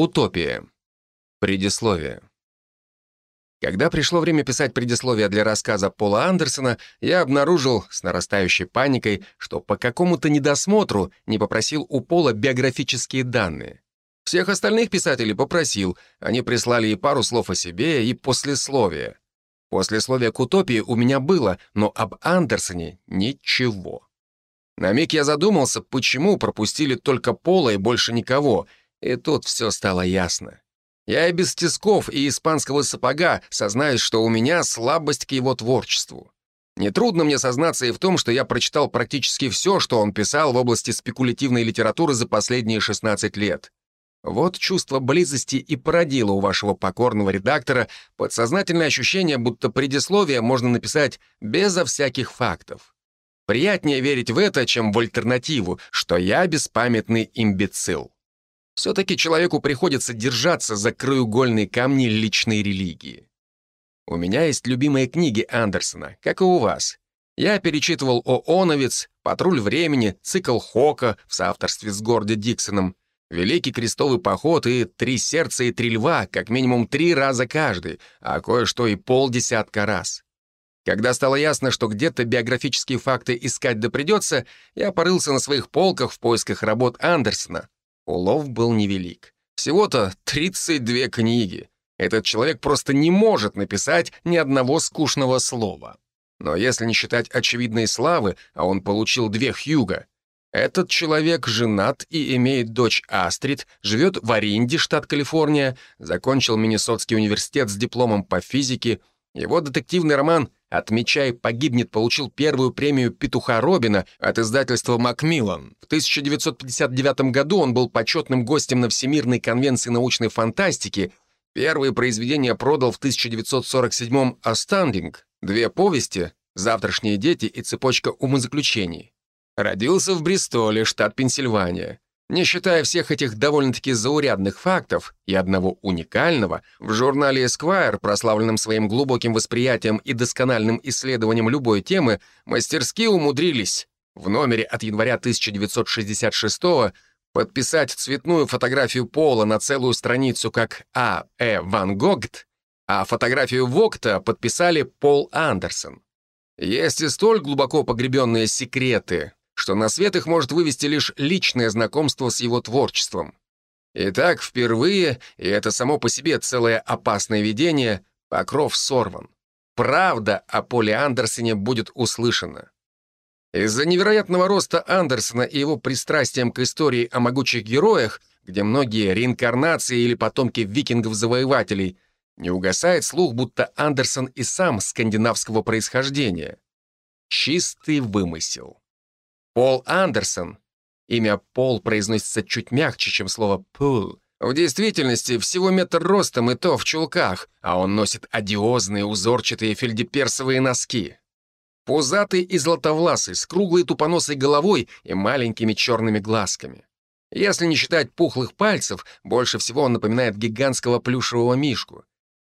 Утопия. Предисловие. Когда пришло время писать предисловие для рассказа Пола Андерсона, я обнаружил с нарастающей паникой, что по какому-то недосмотру не попросил у Пола биографические данные. Всех остальных писателей попросил, они прислали и пару слов о себе, и послесловие. Послесловие к утопии у меня было, но об Андерсоне ничего. На миг я задумался, почему пропустили только Пола и больше никого, и тут все стало ясно. Я и без тисков и испанского сапога сознаюсь, что у меня слабость к его творчеству. Нетрудно мне сознаться и в том, что я прочитал практически все, что он писал в области спекулятивной литературы за последние 16 лет. Вот чувство близости и породило у вашего покорного редактора подсознательное ощущение, будто предисловие можно написать безо всяких фактов. Приятнее верить в это, чем в альтернативу, что я беспамятный имбецил. Все-таки человеку приходится держаться за краеугольные камни личной религии. У меня есть любимые книги Андерсона, как и у вас. Я перечитывал «Ооновец», «Патруль времени», цикл Хока в соавторстве с Горди Диксоном, «Великий крестовый поход» и «Три сердца и три льва» как минимум три раза каждый, а кое-что и полдесятка раз. Когда стало ясно, что где-то биографические факты искать да придется, я порылся на своих полках в поисках работ Андерсона, Улов был невелик. Всего-то 32 книги. Этот человек просто не может написать ни одного скучного слова. Но если не считать очевидной славы, а он получил две Хьюга, этот человек женат и имеет дочь Астрид, живет в Оринде, штат Калифорния, закончил Миннесотский университет с дипломом по физике. Его детективный роман «Отмечай, погибнет» получил первую премию «Петуха Робина» от издательства «Макмиллан». В 1959 году он был почетным гостем на Всемирной конвенции научной фантастики. Первые произведения продал в 1947-м «Астандинг», две повести «Завтрашние дети» и «Цепочка умозаключений». Родился в Бристоле, штат Пенсильвания. Не считая всех этих довольно-таки заурядных фактов и одного уникального, в журнале Esquire, прославленном своим глубоким восприятием и доскональным исследованием любой темы, мастерски умудрились в номере от января 1966 подписать цветную фотографию Пола на целую страницу как А. Э. Ван Гогт, а фотографию Вогта подписали Пол Андерсон. Есть и столь глубоко погребенные секреты, что на свет их может вывести лишь личное знакомство с его творчеством. Итак, впервые, и это само по себе целое опасное видение, покров сорван. Правда о Поле Андерсоне будет услышана. Из-за невероятного роста Андерсона и его пристрастием к истории о могучих героях, где многие реинкарнации или потомки викингов-завоевателей, не угасает слух, будто Андерсон и сам скандинавского происхождения. Чистый вымысел. Пол Андерсон. Имя Пол произносится чуть мягче, чем слово «пул». В действительности всего метр ростом и то в чулках, а он носит одиозные узорчатые фельдеперсовые носки. Пузатый и златовласый, с круглой тупоносой головой и маленькими черными глазками. Если не считать пухлых пальцев, больше всего он напоминает гигантского плюшевого мишку.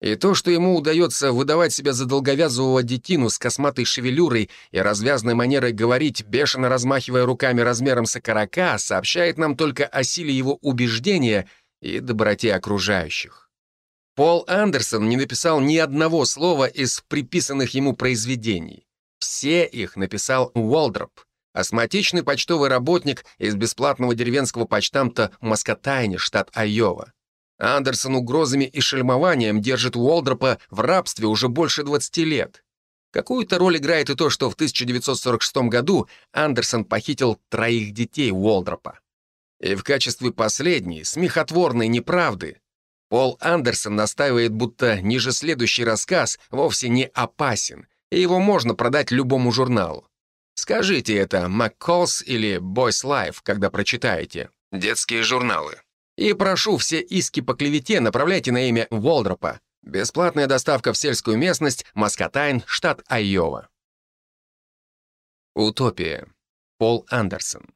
И то, что ему удается выдавать себя за долговязового детину с косматой шевелюрой и развязной манерой говорить, бешено размахивая руками размером с окорока, сообщает нам только о силе его убеждения и доброте окружающих. Пол Андерсон не написал ни одного слова из приписанных ему произведений. Все их написал Уолдроп, астматичный почтовый работник из бесплатного деревенского почтамта Маскотайне, штат Айова. Андерсон угрозами и шельмованием держит Уолдропа в рабстве уже больше 20 лет. Какую-то роль играет и то, что в 1946 году Андерсон похитил троих детей Уолдропа. И в качестве последней, смехотворной неправды, Пол Андерсон настаивает, будто ниже следующий рассказ вовсе не опасен, и его можно продать любому журналу. Скажите это «McCall's» или «Boys Life», когда прочитаете. Детские журналы. И прошу, все иски по клевете направляйте на имя Волдропа. Бесплатная доставка в сельскую местность, Маскатайн, штат Айова. Утопия. Пол Андерсон.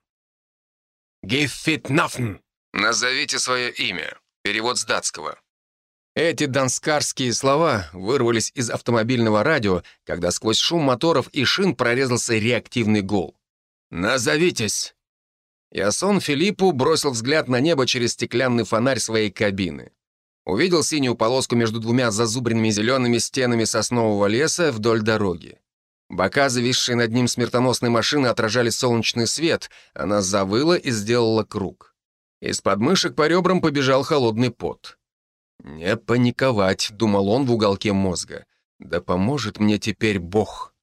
«Give it nothing!» Назовите свое имя. Перевод с датского. Эти донскарские слова вырвались из автомобильного радио, когда сквозь шум моторов и шин прорезался реактивный гул. «Назовитесь!» Ясон Филиппу бросил взгляд на небо через стеклянный фонарь своей кабины. Увидел синюю полоску между двумя зазубренными зелеными стенами соснового леса вдоль дороги. Бока, зависшие над ним смертоносной машины, отражали солнечный свет, она завыла и сделала круг. Из подмышек по ребрам побежал холодный пот. «Не паниковать», — думал он в уголке мозга. «Да поможет мне теперь Бог».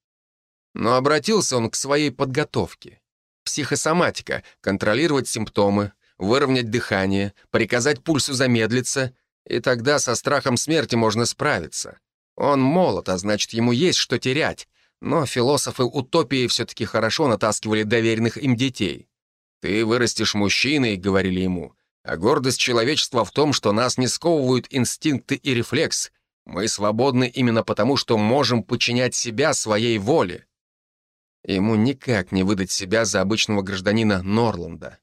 Но обратился он к своей подготовке. Психосоматика — контролировать симптомы, выровнять дыхание, приказать пульсу замедлиться, и тогда со страхом смерти можно справиться. Он молод, а значит, ему есть что терять, но философы утопии все-таки хорошо натаскивали доверенных им детей. «Ты вырастешь мужчиной», — говорили ему, «а гордость человечества в том, что нас не сковывают инстинкты и рефлекс. Мы свободны именно потому, что можем подчинять себя своей воле». Ему никак не выдать себя за обычного гражданина Норланда.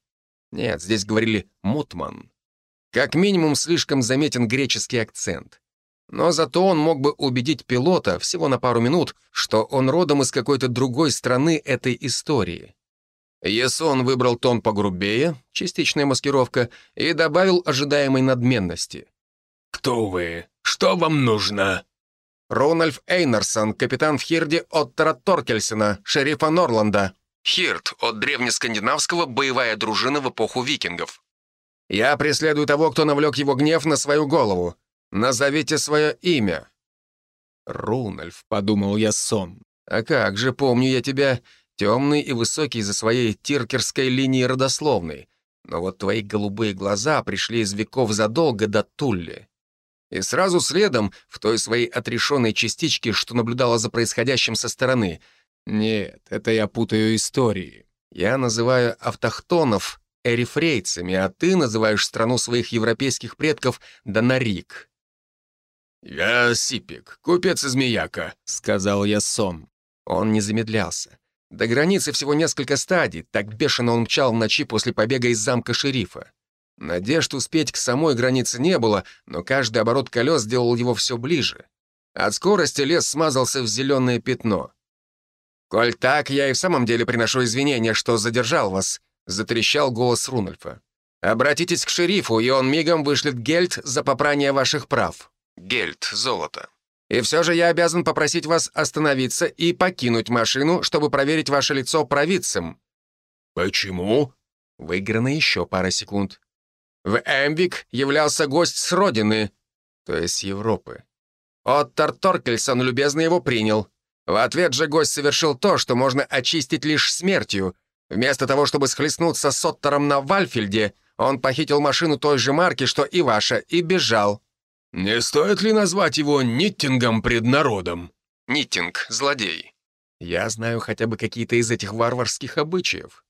Нет, здесь говорили «мутман». Как минимум, слишком заметен греческий акцент. Но зато он мог бы убедить пилота всего на пару минут, что он родом из какой-то другой страны этой истории. Есон выбрал тон погрубее, частичная маскировка, и добавил ожидаемой надменности. «Кто вы? Что вам нужно?» Рональф Эйнарсон, капитан в Хирде Оттера Торкельсена, шерифа Норланда. Хирд от древнескандинавского «боевая дружина в эпоху викингов». Я преследую того, кто навлек его гнев на свою голову. Назовите свое имя». «Рунальф», — подумал я сон. «А как же, помню я тебя, темный и высокий за своей тиркерской линии родословной. Но вот твои голубые глаза пришли из веков задолго до Тулли. И сразу следом, в той своей отрешенной частичке, что наблюдала за происходящим со стороны. Нет, это я путаю истории. Я называю автохтонов эрифрейцами, а ты называешь страну своих европейских предков Донарик. «Я Сипик, купец из Мияка», — сказал я Сом. Он не замедлялся. До границы всего несколько стадий, так бешено он мчал в ночи после побега из замка шерифа. Надежд успеть к самой границе не было, но каждый оборот колес делал его все ближе. От скорости лес смазался в зеленое пятно. «Коль так, я и в самом деле приношу извинения, что задержал вас», — затрещал голос Рунольфа. «Обратитесь к шерифу, и он мигом вышлет гельд за попрание ваших прав». Гельд, золото. И все же я обязан попросить вас остановиться и покинуть машину, чтобы проверить ваше лицо провидцем». «Почему?» Выиграно еще пара секунд. В Эмвик являлся гость с родины, то есть с Европы. Оттор Торкельсон любезно его принял. В ответ же гость совершил то, что можно очистить лишь смертью. Вместо того, чтобы схлестнуться с Оттором на Вальфельде, он похитил машину той же марки, что и ваша, и бежал. «Не стоит ли назвать его Ниттингом пред народом?» «Ниттинг, злодей». Я знаю хотя бы какие-то из этих варварских обычаев.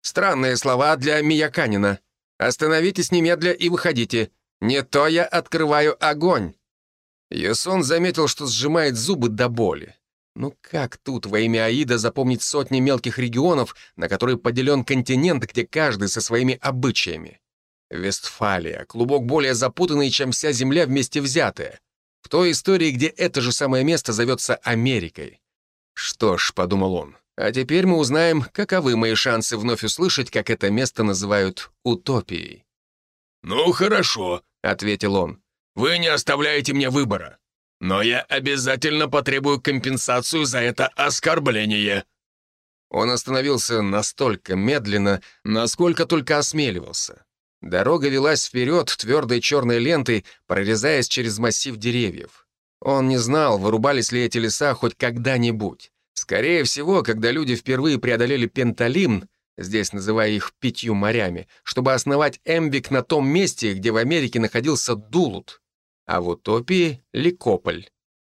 Странные слова для Мияканина. Остановитесь немедля и выходите. Не то я открываю огонь». Юсон заметил, что сжимает зубы до боли. Ну как тут во имя Аида запомнить сотни мелких регионов, на которые поделен континент, где каждый со своими обычаями? Вестфалия — клубок более запутанный, чем вся Земля вместе взятая. В той истории, где это же самое место зовется Америкой. «Что ж», — подумал он, — «а теперь мы узнаем, каковы мои шансы вновь услышать, как это место называют утопией». «Ну, хорошо», — ответил он. «Вы не оставляете мне выбора. Но я обязательно потребую компенсацию за это оскорбление». Он остановился настолько медленно, насколько только осмеливался. Дорога велась вперед твердой черной лентой, прорезаясь через массив деревьев. Он не знал, вырубались ли эти леса хоть когда-нибудь. Скорее всего, когда люди впервые преодолели Пенталим, здесь называя их пятью морями, чтобы основать Эмбик на том месте, где в Америке находился Дулут, а в Утопии — Ликополь.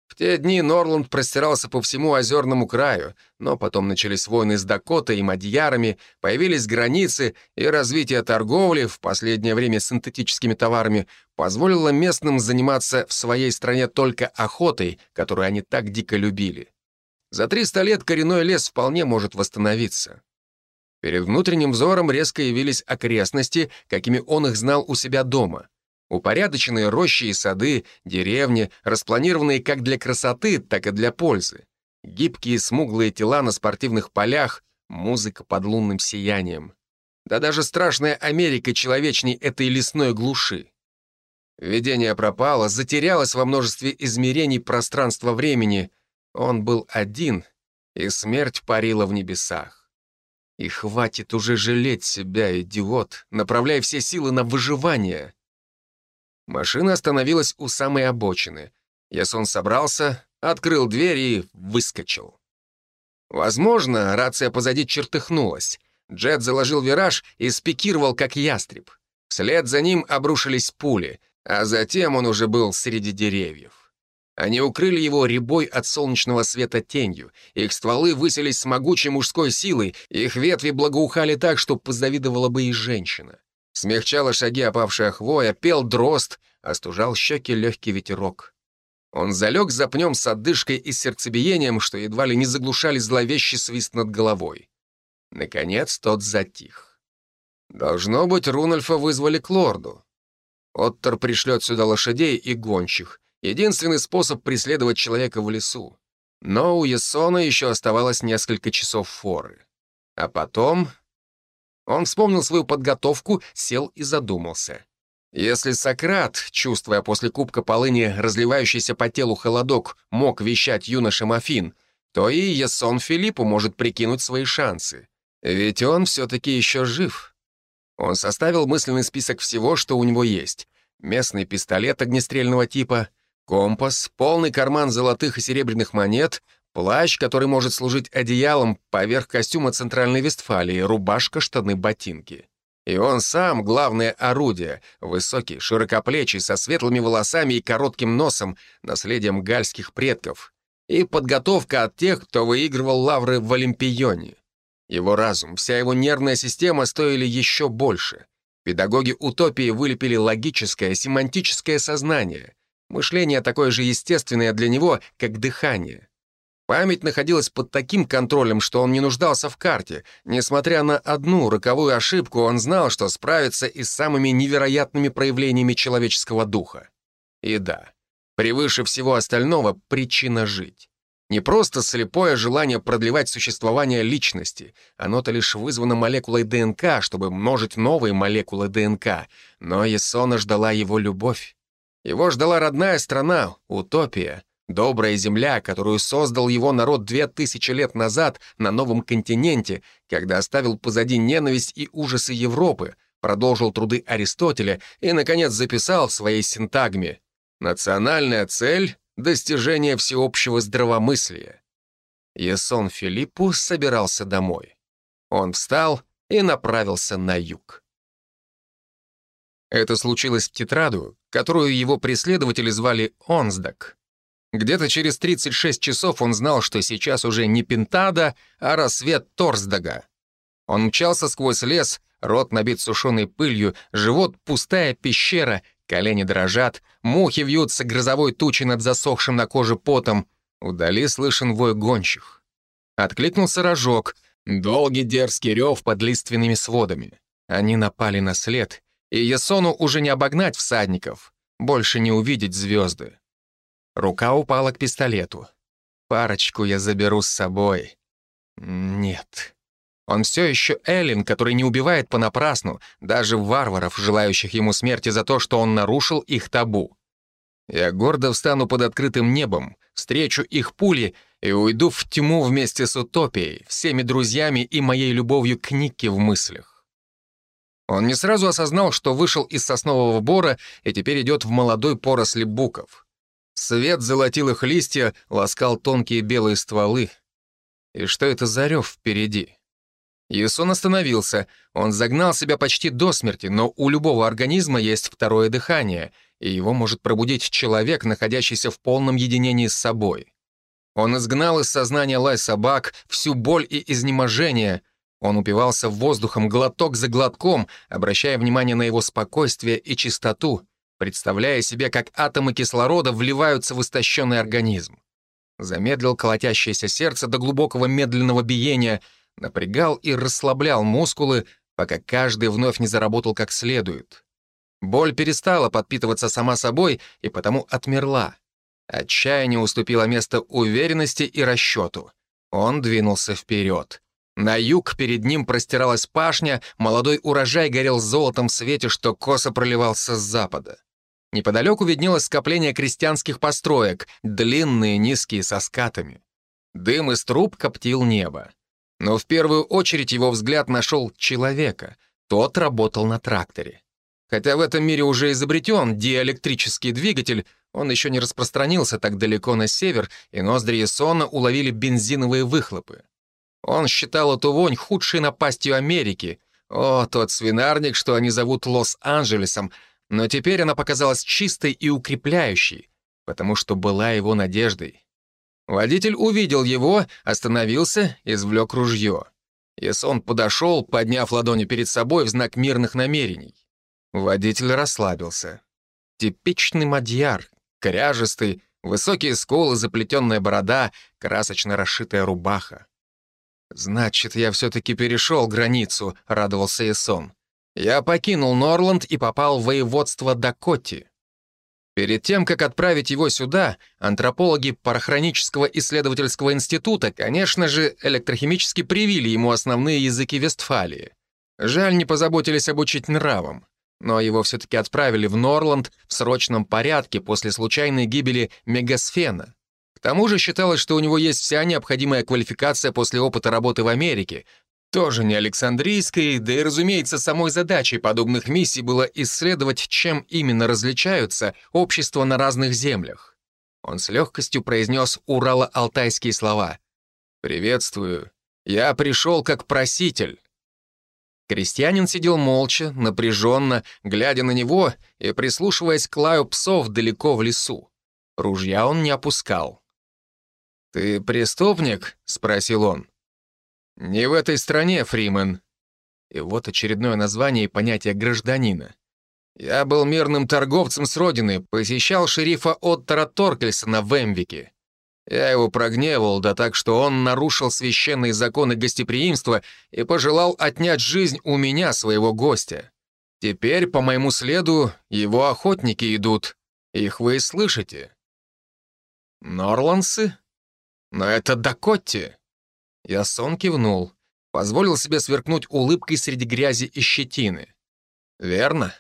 В те дни Норланд простирался по всему озерному краю, но потом начались войны с Дакотой и Мадьярами, появились границы, и развитие торговли, в последнее время синтетическими товарами, позволило местным заниматься в своей стране только охотой, которую они так дико любили. За 300 лет коренной лес вполне может восстановиться. Перед внутренним взором резко явились окрестности, какими он их знал у себя дома — Упорядоченные рощи и сады, деревни, распланированные как для красоты, так и для пользы. Гибкие смуглые тела на спортивных полях, музыка под лунным сиянием. Да даже страшная Америка человечней этой лесной глуши. Видение пропало, затерялось во множестве измерений пространства-времени. Он был один, и смерть парила в небесах. И хватит уже жалеть себя, идиот, направляя все силы на выживание. Машина остановилась у самой обочины. Ясон собрался, открыл дверь и выскочил. Возможно, рация позади чертыхнулась. Джет заложил вираж и спикировал, как ястреб. Вслед за ним обрушились пули, а затем он уже был среди деревьев. Они укрыли его рябой от солнечного света тенью. Их стволы высились с могучей мужской силой, их ветви благоухали так, что позавидовала бы и женщина. Смягчала шаги опавшая хвоя, пел дрозд, остужал щеки легкий ветерок. Он залег за пнем с отдышкой и сердцебиением, что едва ли не заглушали зловещий свист над головой. Наконец тот затих. Должно быть, Рунальфа вызвали к лорду. Оттер пришлет сюда лошадей и гончих. Единственный способ преследовать человека в лесу. Но у Ясона еще оставалось несколько часов форы. А потом... Он вспомнил свою подготовку, сел и задумался. Если Сократ, чувствуя после кубка полыни разливающийся по телу холодок, мог вещать юноша Мафин, то и Ясон Филиппу может прикинуть свои шансы. Ведь он все-таки еще жив. Он составил мысленный список всего, что у него есть. Местный пистолет огнестрельного типа, компас, полный карман золотых и серебряных монет, плащ, который может служить одеялом поверх костюма Центральной Вестфалии, рубашка, штаны, ботинки. И он сам — главное орудие, высокий, широкоплечий, со светлыми волосами и коротким носом, наследием гальских предков. И подготовка от тех, кто выигрывал лавры в Олимпионе. Его разум, вся его нервная система стоили еще больше. Педагоги утопии вылепили логическое, семантическое сознание. Мышление такое же естественное для него, как дыхание. Память находилась под таким контролем, что он не нуждался в карте. Несмотря на одну роковую ошибку, он знал, что справится и с самыми невероятными проявлениями человеческого духа. И да, превыше всего остального — причина жить. Не просто слепое желание продлевать существование личности. Оно-то лишь вызвано молекулой ДНК, чтобы множить новые молекулы ДНК. Но Есона ждала его любовь. Его ждала родная страна, утопия, добрая земля, которую создал его народ две тысячи лет назад на новом континенте, когда оставил позади ненависть и ужасы Европы, продолжил труды Аристотеля и, наконец, записал в своей синтагме «Национальная цель достижение всеобщего здравомыслия. Ясон Филиппу собирался домой. Он встал и направился на юг. Это случилось в тетраду, которую его преследователи звали Онсдак. Где-то через 36 часов он знал, что сейчас уже не Пентада, а рассвет Торсдага. Он мчался сквозь лес, рот набит сушеной пылью, живот — пустая пещера — Колени дрожат, мухи вьются грозовой тучей над засохшим на коже потом. Вдали слышен вой гонщих. Откликнулся рожок, долгий дерзкий рев под лиственными сводами. Они напали на след, и Ясону уже не обогнать всадников, больше не увидеть звезды. Рука упала к пистолету. Парочку я заберу с собой. Нет. Он все еще Эллин, который не убивает понапрасну, даже варваров, желающих ему смерти за то, что он нарушил их табу. Я гордо встану под открытым небом, встречу их пули и уйду в тьму вместе с утопией, всеми друзьями и моей любовью к Никке в мыслях. Он не сразу осознал, что вышел из соснового бора и теперь идет в молодой поросли буков. Свет золотил их листья, ласкал тонкие белые стволы. И что это за рев впереди? Юсон остановился. Он загнал себя почти до смерти, но у любого организма есть второе дыхание, и его может пробудить человек, находящийся в полном единении с собой. Он изгнал из сознания лай собак, всю боль и изнеможение. Он упивался воздухом глоток за глотком, обращая внимание на его спокойствие и чистоту, представляя себе, как атомы кислорода вливаются в истощенный организм. Замедлил колотящееся сердце до глубокого медленного биения — напрягал и расслаблял мускулы, пока каждый вновь не заработал как следует. Боль перестала подпитываться сама собой и потому отмерла. Отчаяние уступило место уверенности и расчету. Он двинулся вперед. На юг перед ним простиралась пашня, молодой урожай горел золотом в свете, что косо проливался с запада. Неподалеку виднелось скопление крестьянских построек, длинные, низкие, со скатами. Дым из труб коптил небо. Но в первую очередь его взгляд нашел человека. Тот работал на тракторе. Хотя в этом мире уже изобретен диэлектрический двигатель, он еще не распространился так далеко на север, и ноздри Ясона уловили бензиновые выхлопы. Он считал эту вонь худшей напастью Америки. О, тот свинарник, что они зовут Лос-Анджелесом, но теперь она показалась чистой и укрепляющей, потому что была его надеждой. Водитель увидел его, остановился, извлек ружье. Ясон подошел, подняв ладони перед собой в знак мирных намерений. Водитель расслабился. Типичный мадьяр, кряжестый, высокие скулы, заплетенная борода, красочно расшитая рубаха. «Значит, я все-таки перешел границу», — радовался Эсон. «Я покинул Норланд и попал в воеводство Дакоти». Перед тем, как отправить его сюда, антропологи Парахронического исследовательского института, конечно же, электрохимически привили ему основные языки Вестфалии. Жаль, не позаботились обучить нравам. Но его все-таки отправили в Норланд в срочном порядке после случайной гибели Мегасфена. Тому же считалось, что у него есть вся необходимая квалификация после опыта работы в Америке, тоже не Александрийской, да и, разумеется, самой задачей подобных миссий было исследовать, чем именно различаются общества на разных землях. Он с легкостью произнес урало-алтайские слова. «Приветствую. Я пришел как проситель». Крестьянин сидел молча, напряженно, глядя на него и прислушиваясь к лаю псов далеко в лесу. Ружья он не опускал. «Ты преступник?» — спросил он. «Не в этой стране, Фримен». И вот очередное название и понятие гражданина. Я был мирным торговцем с родины, посещал шерифа Оттера Торкельсона в Эмвике. Я его прогневал, да так, что он нарушил священные законы гостеприимства и пожелал отнять жизнь у меня, своего гостя. Теперь, по моему следу, его охотники идут. Их вы слышите. Норлансы? Но это Дакотти. Ясон кивнул. Позволил себе сверкнуть улыбкой среди грязи и щетины. «Верно.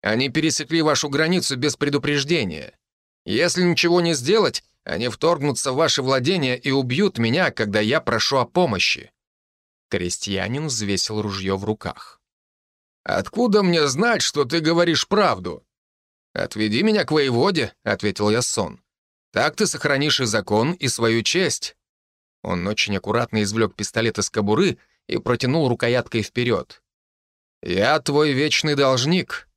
Они пересекли вашу границу без предупреждения. Если ничего не сделать, они вторгнутся в ваши владения и убьют меня, когда я прошу о помощи». Крестьянин взвесил ружье в руках. «Откуда мне знать, что ты говоришь правду?» «Отведи меня к воеводе», — ответил Ясон. «Так ты сохранишь и закон, и свою честь. Он очень аккуратно извлек пистолет из кобуры и протянул рукояткой вперед. «Я твой вечный должник».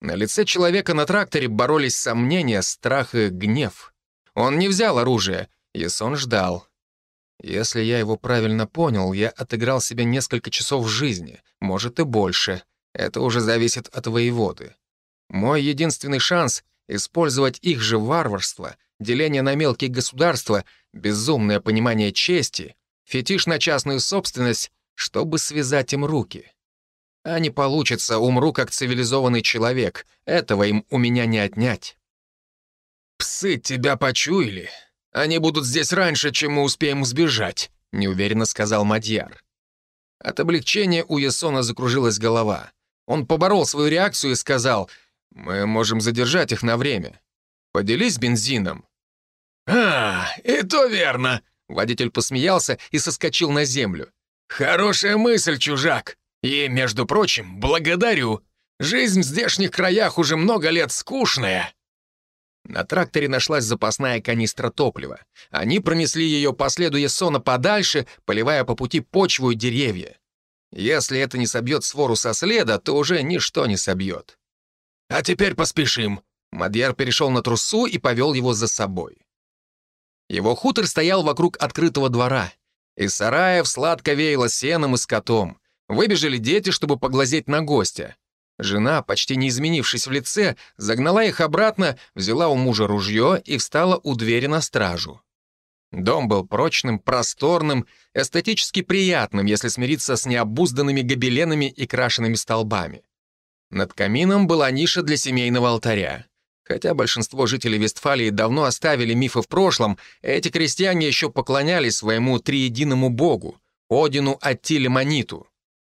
На лице человека на тракторе боролись сомнения, страх и гнев. Он не взял оружие, Ясон ждал. Если я его правильно понял, я отыграл себе несколько часов жизни, может и больше. Это уже зависит от воеводы. Мой единственный шанс — использовать их же варварство, деление на мелкие государства, безумное понимание чести, фетиш на частную собственность, чтобы связать им руки. А не получится, умру как цивилизованный человек. Этого им у меня не отнять. «Псы тебя почуяли. Они будут здесь раньше, чем мы успеем сбежать», — неуверенно сказал Мадьяр. От облегчения у Ясона закружилась голова. Он поборол свою реакцию и сказал, «Мы можем задержать их на время. Поделись бензином». «А, и то верно!» Водитель посмеялся и соскочил на землю. «Хорошая мысль, чужак! И, между прочим, благодарю. Жизнь в здешних краях уже много лет скучная». На тракторе нашлась запасная канистра топлива. Они пронесли ее по следу Ясона подальше, поливая по пути почву и деревья. Если это не собьет свору со следа, то уже ничто не собьет. «А теперь поспешим». Мадьяр перешел на трусу и повел его за собой. Его хутор стоял вокруг открытого двора. Из сараев сладко веяло сеном и скотом. Выбежали дети, чтобы поглазеть на гостя. Жена, почти не изменившись в лице, загнала их обратно, взяла у мужа ружье и встала у двери на стражу. Дом был прочным, просторным, эстетически приятным, если смириться с необузданными гобеленами и крашенными столбами. Над камином была ниша для семейного алтаря. Хотя большинство жителей Вестфалии давно оставили мифы в прошлом, эти крестьяне еще поклонялись своему триединому богу, Одину Аттиле Маниту.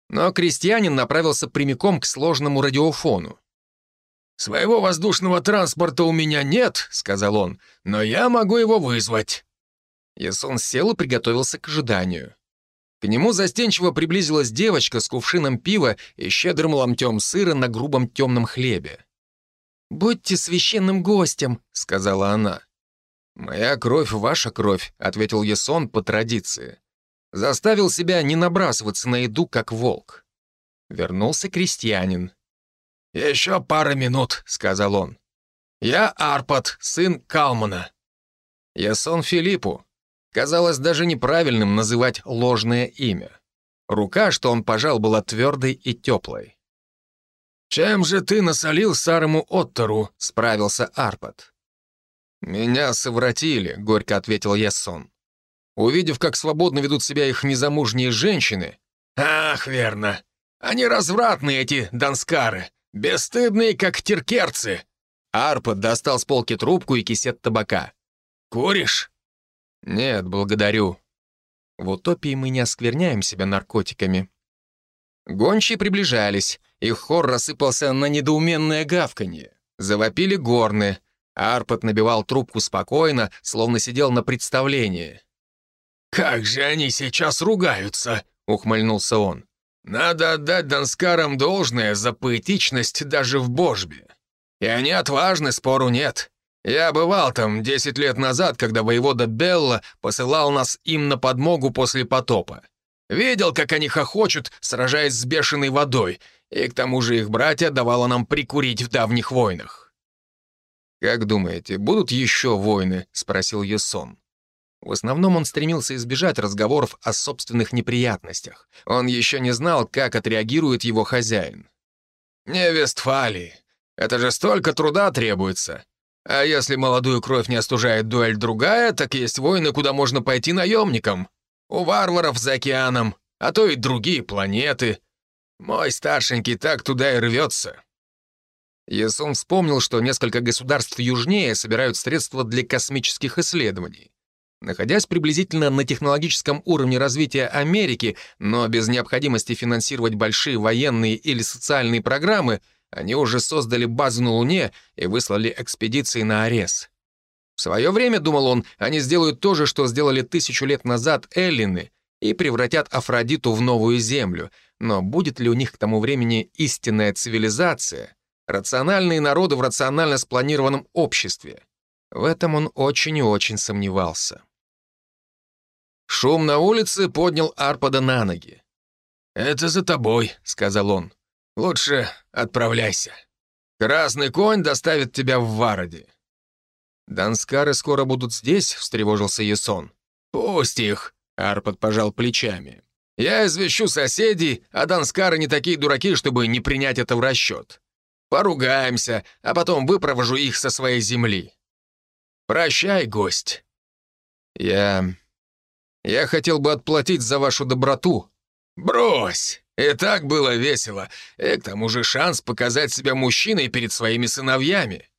Но крестьянин направился прямиком к сложному радиофону. «Своего воздушного транспорта у меня нет», — сказал он, «но я могу его вызвать». Ясон сел и приготовился к ожиданию. К нему застенчиво приблизилась девочка с кувшином пива и щедрым ломтем сыра на грубом темном хлебе. «Будьте священным гостем», — сказала она. «Моя кровь — ваша кровь», — ответил Ясон по традиции. Заставил себя не набрасываться на еду, как волк. Вернулся крестьянин. «Еще пара минут», — сказал он. «Я Арпад, сын Калмана». Ясон Филиппу. Казалось даже неправильным называть ложное имя. Рука, что он пожал, была твердой и теплой. «Чем же ты насолил старому Оттору?» — справился Арпад. «Меня совратили», — горько ответил Ясон. Увидев, как свободно ведут себя их незамужние женщины... «Ах, верно. Они развратные, эти данскары. Бесстыдные, как теркерцы». Арпад достал с полки трубку и кисет табака. «Куришь?» «Нет, благодарю. В утопии мы не оскверняем себя наркотиками». Гончие приближались, их хор рассыпался на недоуменное гавканье. Завопили горны. Арпад набивал трубку спокойно, словно сидел на представлении. «Как же они сейчас ругаются!» — ухмыльнулся он. «Надо отдать Донскарам должное за поэтичность даже в Божбе. И они отважны, спору нет. Я бывал там 10 лет назад, когда воевода Белла посылал нас им на подмогу после потопа. Видел, как они хохочут, сражаясь с бешеной водой, и к тому же их братья давало нам прикурить в давних войнах». «Как думаете, будут еще войны?» — спросил Есон. В основном он стремился избежать разговоров о собственных неприятностях. Он еще не знал, как отреагирует его хозяин. «Не Вестфалии. Это же столько труда требуется. А если молодую кровь не остужает дуэль другая, так есть войны, куда можно пойти наемникам. У варваров за океаном, а то и другие планеты. Мой старшенький так туда и рвется». Ясун вспомнил, что несколько государств южнее собирают средства для космических исследований. Находясь приблизительно на технологическом уровне развития Америки, но без необходимости финансировать большие военные или социальные программы, они уже создали базу на Луне и выслали экспедиции на Арес. В свое время, думал он, они сделают то же, что сделали тысячу лет назад эллины, и превратят Афродиту в новую Землю. Но будет ли у них к тому времени истинная цивилизация, рациональные народы в рационально спланированном обществе? В этом он очень и очень сомневался. Шум на улице поднял Арпада на ноги. «Это за тобой», — сказал он. «Лучше отправляйся. Красный конь доставит тебя в Вароде». «Данскары скоро будут здесь?» — встревожился Ясон. «Пусть их», — Арпад пожал плечами. «Я извещу соседей, а данскары не такие дураки, чтобы не принять это в расчет. Поругаемся, а потом выпровожу их со своей земли. Прощай, гость». «Я я хотел бы отплатить за вашу доброту». «Брось! И так было весело. И к тому же шанс показать себя мужчиной перед своими сыновьями».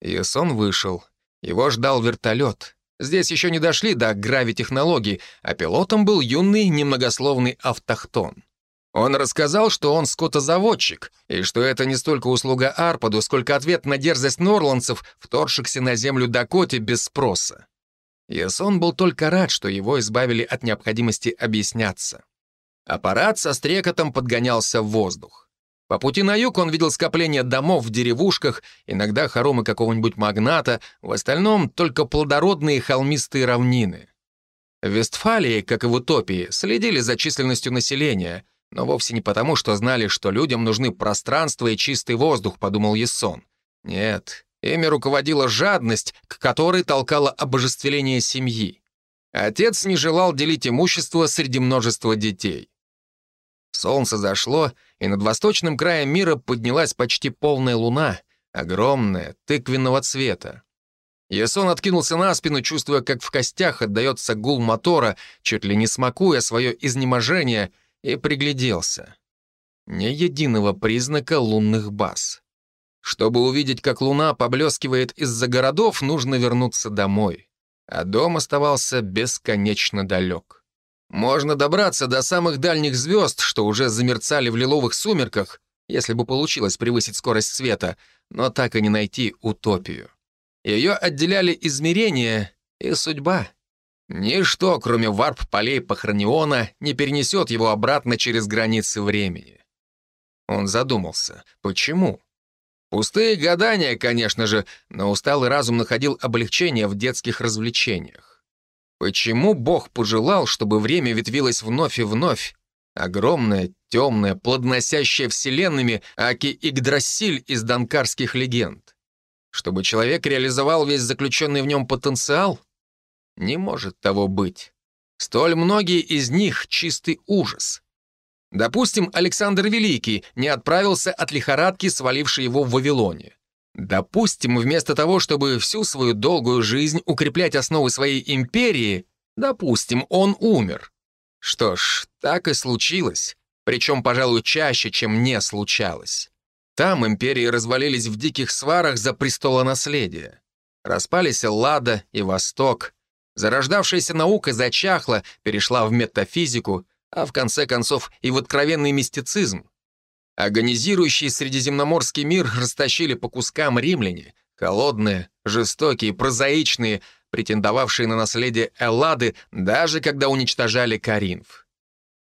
Ясон вышел. Его ждал вертолет. Здесь еще не дошли до грави-технологий, а пилотом был юный, немногословный автохтон. Он рассказал, что он скотозаводчик, и что это не столько услуга Арпаду, сколько ответ на дерзость норландцев, вторгшихся на землю Дакоте без спроса. Ясон был только рад, что его избавили от необходимости объясняться. Аппарат со стрекотом подгонялся в воздух. По пути на юг он видел скопление домов в деревушках, иногда хоромы какого-нибудь магната, в остальном только плодородные холмистые равнины. В Вестфалии, как и в Утопии, следили за численностью населения, но вовсе не потому, что знали, что людям нужны пространство и чистый воздух, подумал Ессон. Нет, Ими руководила жадность, к которой толкало обожествление семьи. Отец не желал делить имущество среди множества детей. Солнце зашло, и над восточным краем мира поднялась почти полная луна, огромная, тыквенного цвета. Ясон откинулся на спину, чувствуя, как в костях отдается гул мотора, чуть ли не смакуя свое изнеможение, и пригляделся. Ни единого признака лунных баз. Чтобы увидеть, как луна поблескивает из-за городов, нужно вернуться домой. А дом оставался бесконечно далек. Можно добраться до самых дальних звезд, что уже замерцали в лиловых сумерках, если бы получилось превысить скорость света, но так и не найти утопию. Ее отделяли измерения и судьба. Ничто, кроме варп-полей Пахрониона, не перенесет его обратно через границы времени. Он задумался, почему? Пустые гадания, конечно же, но усталый разум находил облегчение в детских развлечениях. Почему Бог пожелал, чтобы время ветвилось вновь и вновь? Огромная, темная, плодносящая вселенными Аки Игдрасиль из донкарских легенд. Чтобы человек реализовал весь заключенный в нем потенциал? Не может того быть. Столь многие из них — чистый ужас. Допустим, Александр Великий не отправился от лихорадки, свалившей его в Вавилоне. Допустим, вместо того, чтобы всю свою долгую жизнь укреплять основы своей империи, допустим, он умер. Что ж, так и случилось, причем, пожалуй, чаще, чем не случалось. Там империи развалились в диких сварах за престолонаследие. Распались Лада и Восток. Зарождавшаяся наука зачахла, перешла в метафизику, а в конце концов и в откровенный мистицизм. Агонизирующий средиземноморский мир растащили по кускам римляне, холодные, жестокие, прозаичные, претендовавшие на наследие Эллады, даже когда уничтожали Каринф.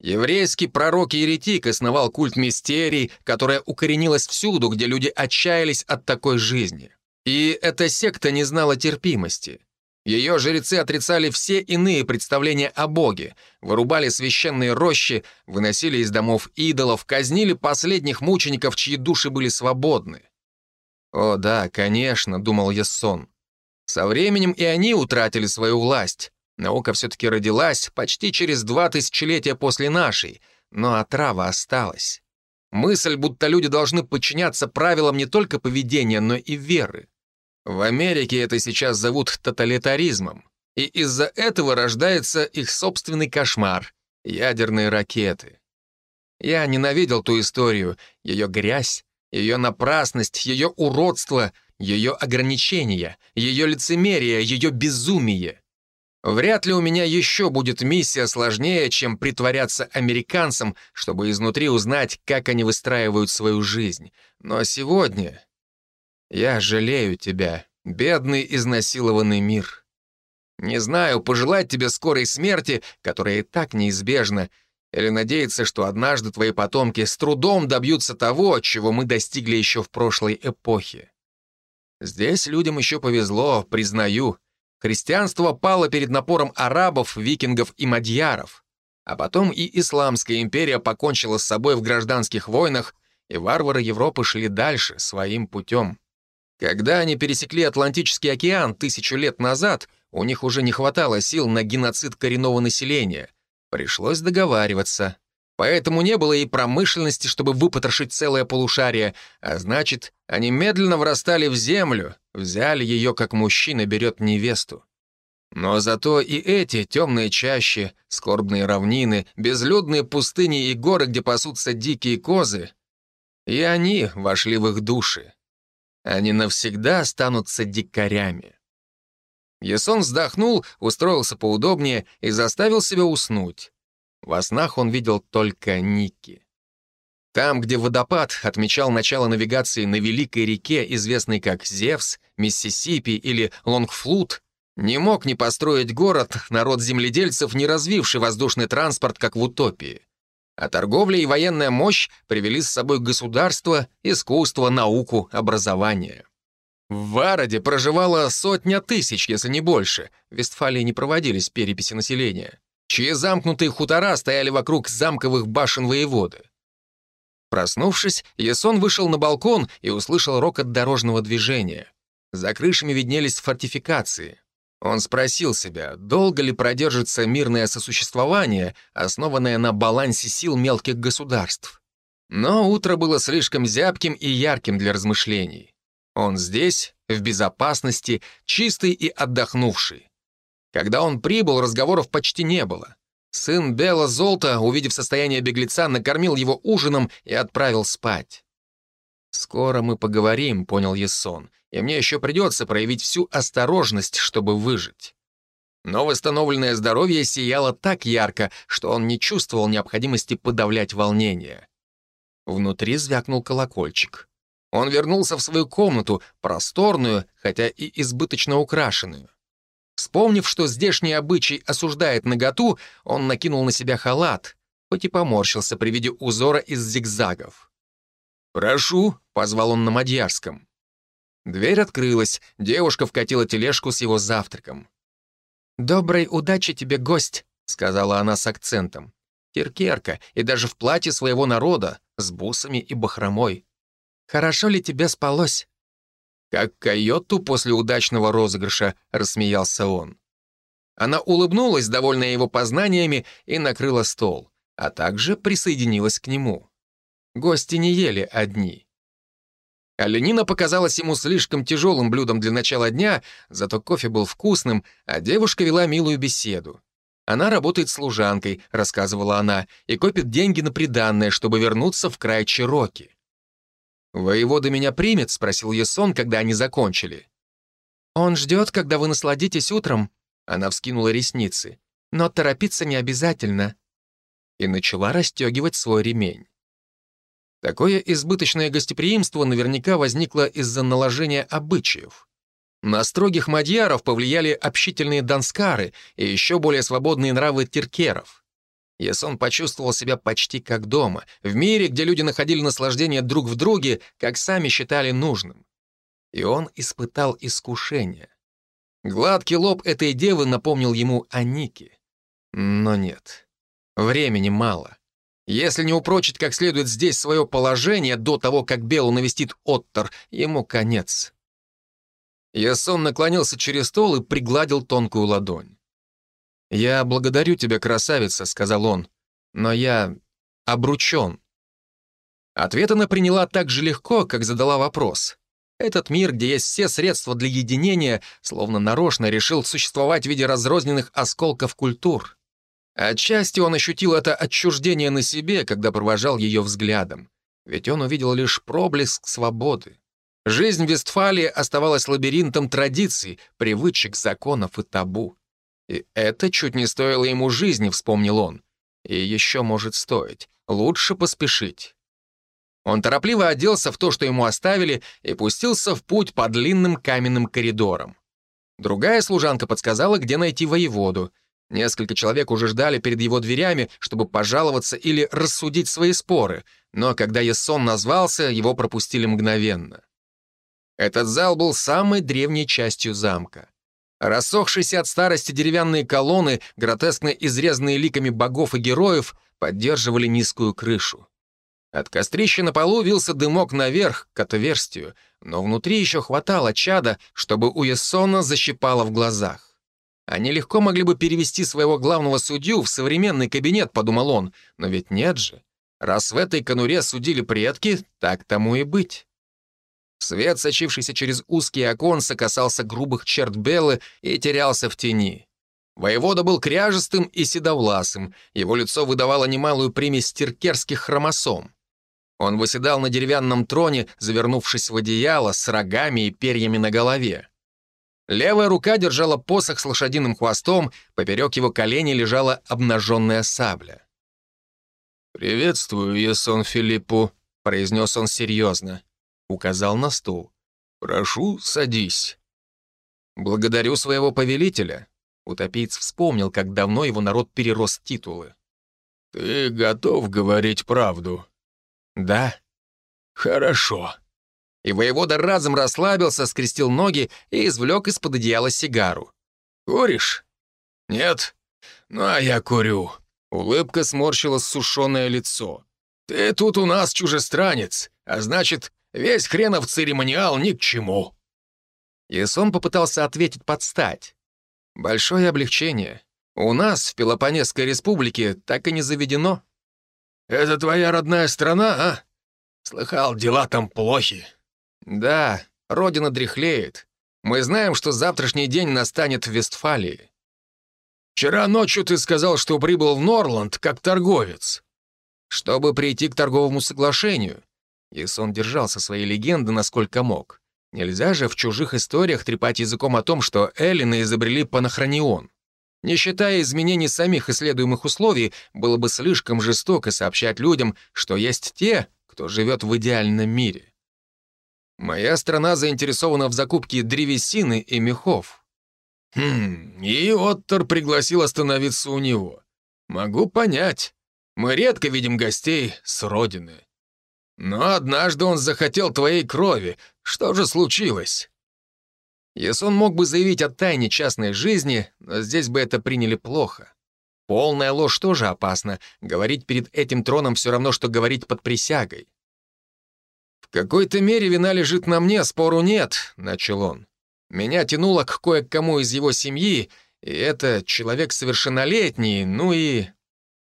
Еврейский пророк-еретик основал культ мистерий, которая укоренилась всюду, где люди отчаялись от такой жизни. И эта секта не знала терпимости. Ее жрецы отрицали все иные представления о Боге, вырубали священные рощи, выносили из домов идолов, казнили последних мучеников, чьи души были свободны. «О да, конечно», — думал Ессон. Со временем и они утратили свою власть. Наука все-таки родилась почти через два тысячелетия после нашей, но отрава осталась. Мысль, будто люди должны подчиняться правилам не только поведения, но и веры. В Америке это сейчас зовут тоталитаризмом, и из-за этого рождается их собственный кошмар — ядерные ракеты. Я ненавидел ту историю, ее грязь, ее напрасность, ее уродство, ее ограничения, ее лицемерие, ее безумие. Вряд ли у меня еще будет миссия сложнее, чем притворяться американцам, чтобы изнутри узнать, как они выстраивают свою жизнь. Но сегодня я жалею тебя, бедный изнасилованный мир. Не знаю, пожелать тебе скорой смерти, которая и так неизбежна, или надеяться, что однажды твои потомки с трудом добьются того, чего мы достигли еще в прошлой эпохе. Здесь людям еще повезло, признаю. Христианство пало перед напором арабов, викингов и мадьяров. А потом и Исламская империя покончила с собой в гражданских войнах, и варвары Европы шли дальше, своим путем. Когда они пересекли Атлантический океан тысячу лет назад, у них уже не хватало сил на геноцид коренного населения. Пришлось договариваться. Поэтому не было и промышленности, чтобы выпотрошить целое полушарие, а значит, они медленно врастали в землю, взяли ее, как мужчина берет невесту. Но зато и эти темные чащи, скорбные равнины, безлюдные пустыни и горы, где пасутся дикие козы, и они вошли в их души. Они навсегда останутся дикарями. Ясон вздохнул, устроился поудобнее и заставил себя уснуть. Во снах он видел только Ники. Там, где водопад отмечал начало навигации на Великой реке, известной как Зевс, Миссисипи или Лонгфлут, не мог не построить город народ земледельцев, не развивший воздушный транспорт, как в утопии. А торговля и военная мощь привели с собой государство, искусство, науку, образование. В Вароде проживало сотня тысяч, если не больше. В Вестфалии не проводились переписи населения. Чьи замкнутые хутора стояли вокруг замковых башен воеводы. Проснувшись, Ясон вышел на балкон и услышал рокот дорожного движения. За крышами виднелись фортификации. Он спросил себя, долго ли продержится мирное сосуществование, основанное на балансе сил мелких государств. Но утро было слишком зябким и ярким для размышлений. Он здесь, в безопасности, чистый и отдохнувший. Когда он прибыл, разговоров почти не было. Сын Белла Золта, увидев состояние беглеца, накормил его ужином и отправил спать. «Скоро мы поговорим», — понял Ессон, «и мне еще придется проявить всю осторожность, чтобы выжить». Но восстановленное здоровье сияло так ярко, что он не чувствовал необходимости подавлять волнение. Внутри звякнул колокольчик. Он вернулся в свою комнату, просторную, хотя и избыточно украшенную. Вспомнив, что здешний обычай осуждает наготу, он накинул на себя халат, хоть и поморщился при виде узора из зигзагов. «Прошу», — позвал он на мадьярском. Дверь открылась, девушка вкатила тележку с его завтраком. «Доброй удачи тебе, гость», — сказала она с акцентом. Киркерка, и даже в платье своего народа, с бусами и бахромой. «Хорошо ли тебе спалось?» «Как койоту после удачного розыгрыша», — рассмеялся он. Она улыбнулась, довольная его познаниями, и накрыла стол, а также присоединилась к нему. Гости не ели одни. Оленина показалась ему слишком тяжелым блюдом для начала дня, зато кофе был вкусным, а девушка вела милую беседу. Она работает служанкой, рассказывала она, и копит деньги на приданное, чтобы вернуться в край Чироки. «Воевода меня примет?» — спросил Есон, когда они закончили. «Он ждет, когда вы насладитесь утром», — она вскинула ресницы. «Но торопиться не обязательно». И начала расстегивать свой ремень. Такое избыточное гостеприимство наверняка возникло из-за наложения обычаев. На строгих мадьяров повлияли общительные данскары и еще более свободные нравы тиркеров. Ясон почувствовал себя почти как дома, в мире, где люди находили наслаждение друг в друге, как сами считали нужным. И он испытал искушение. Гладкий лоб этой девы напомнил ему о Нике. Но нет, времени мало. Если не упрочить как следует здесь свое положение до того, как Белу навестит Оттер, ему конец. Ясон наклонился через стол и пригладил тонкую ладонь. «Я благодарю тебя, красавица», — сказал он, — «но я обручен». Ответ она приняла так же легко, как задала вопрос. Этот мир, где есть все средства для единения, словно нарочно решил существовать в виде разрозненных осколков культур. Отчасти он ощутил это отчуждение на себе, когда провожал ее взглядом. Ведь он увидел лишь проблеск свободы. Жизнь в Вестфалии оставалась лабиринтом традиций, привычек, законов и табу. И это чуть не стоило ему жизни, вспомнил он. И еще может стоить. Лучше поспешить. Он торопливо оделся в то, что ему оставили, и пустился в путь по длинным каменным коридорам. Другая служанка подсказала, где найти воеводу — Несколько человек уже ждали перед его дверями, чтобы пожаловаться или рассудить свои споры, но когда Ессон назвался, его пропустили мгновенно. Этот зал был самой древней частью замка. Рассохшиеся от старости деревянные колонны, гротескно изрезанные ликами богов и героев, поддерживали низкую крышу. От кострища на полу вился дымок наверх, к отверстию, но внутри еще хватало чада, чтобы у Ессона защипало в глазах. Они легко могли бы перевести своего главного судью в современный кабинет, подумал он, но ведь нет же. Раз в этой конуре судили предки, так тому и быть. Свет, сочившийся через узкие оконца, касался грубых черт Беллы и терялся в тени. Воевода был кряжестым и седовласым, его лицо выдавало немалую примесь теркерских хромосом. Он выседал на деревянном троне, завернувшись в одеяло, с рогами и перьями на голове. Левая рука держала посох с лошадиным хвостом, поперек его колени лежала обнаженная сабля. «Приветствую, Есон Филиппу», — произнес он серьезно. Указал на стул. «Прошу, садись». «Благодарю своего повелителя», — утопиец вспомнил, как давно его народ перерос титулы. «Ты готов говорить правду?» «Да». «Хорошо», и воевода разом расслабился, скрестил ноги и извлек из-под одеяла сигару. «Куришь?» «Нет». «Ну, а я курю». Улыбка сморщила сушеное лицо. «Ты тут у нас чужестранец, а значит, весь хренов церемониал ни к чему». Ясон попытался ответить под стать. «Большое облегчение. У нас, в Пелопонесской республике, так и не заведено». «Это твоя родная страна, а? Слыхал, дела там плохи. Да, родина дряхлеет. Мы знаем, что завтрашний день настанет в Вестфалии. Вчера ночью ты сказал, что прибыл в Норланд как торговец. Чтобы прийти к торговому соглашению. Исон держался своей легенды, насколько мог. Нельзя же в чужих историях трепать языком о том, что Эллины изобрели панахронион. Не считая изменений самих исследуемых условий, было бы слишком жестоко сообщать людям, что есть те, кто живет в идеальном мире. Моя страна заинтересована в закупке древесины и мехов. Хм, и Оттер пригласил остановиться у него. Могу понять. Мы редко видим гостей с родины. Но однажды он захотел твоей крови. Что же случилось? Ясон мог бы заявить о тайне частной жизни, но здесь бы это приняли плохо. Полная ложь тоже опасна. Говорить перед этим троном все равно, что говорить под присягой. «В какой-то мере вина лежит на мне, спору нет», — начал он. «Меня тянуло к кое-кому из его семьи, и это человек совершеннолетний, ну и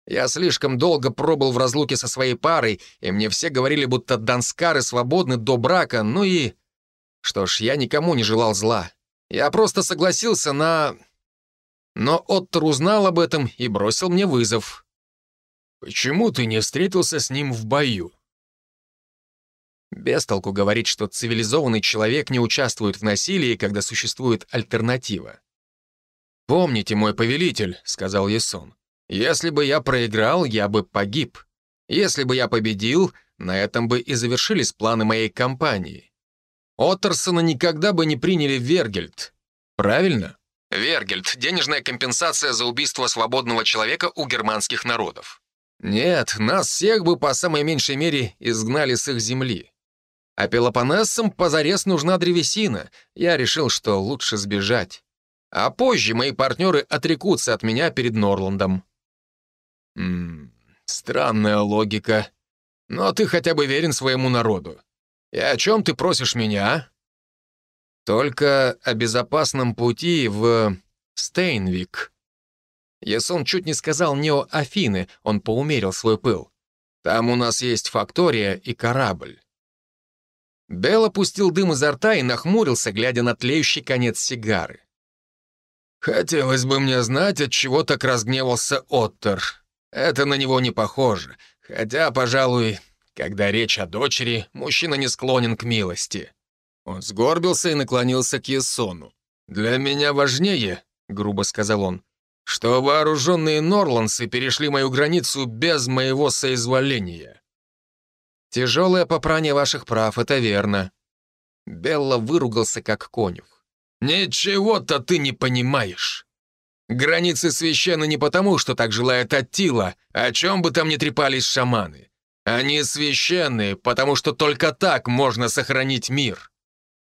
я слишком долго пробыл в разлуке со своей парой, и мне все говорили, будто данскары свободны до брака, ну и... Что ж, я никому не желал зла. Я просто согласился на... Но Оттер узнал об этом и бросил мне вызов. «Почему ты не встретился с ним в бою?» Без толку говорить, что цивилизованный человек не участвует в насилии, когда существует альтернатива. «Помните, мой повелитель», — сказал Есон, если бы я проиграл, я бы погиб. Если бы я победил, на этом бы и завершились планы моей кампании. Оттерсона никогда бы не приняли в Вергельд. Правильно? Вергельд — денежная компенсация за убийство свободного человека у германских народов. Нет, нас всех бы по самой меньшей мере изгнали с их земли. А пелопонессам позарез нужна древесина. Я решил, что лучше сбежать. А позже мои партнеры отрекутся от меня перед Норландом. Ммм, странная логика. Но ты хотя бы верен своему народу. И о чем ты просишь меня? Только о безопасном пути в Стейнвик. Ясон чуть не сказал Нео Афины, он поумерил свой пыл. Там у нас есть фактория и корабль. Белл опустил дым изо рта и нахмурился, глядя на тлеющий конец сигары. «Хотелось бы мне знать, от чего так разгневался Оттер», это на него не похоже, хотя, пожалуй, когда речь о дочери, мужчина не склонен к милости. Он сгорбился и наклонился к Ессону. «Для меня важнее», — грубо сказал он, «что вооруженные норландцы перешли мою границу без моего соизволения». «Тяжелое попрание ваших прав, это верно». Белла выругался, как конюх. «Ничего-то ты не понимаешь. Границы священны не потому, что так желает Аттила, о чем бы там ни трепались шаманы. Они священные, потому что только так можно сохранить мир.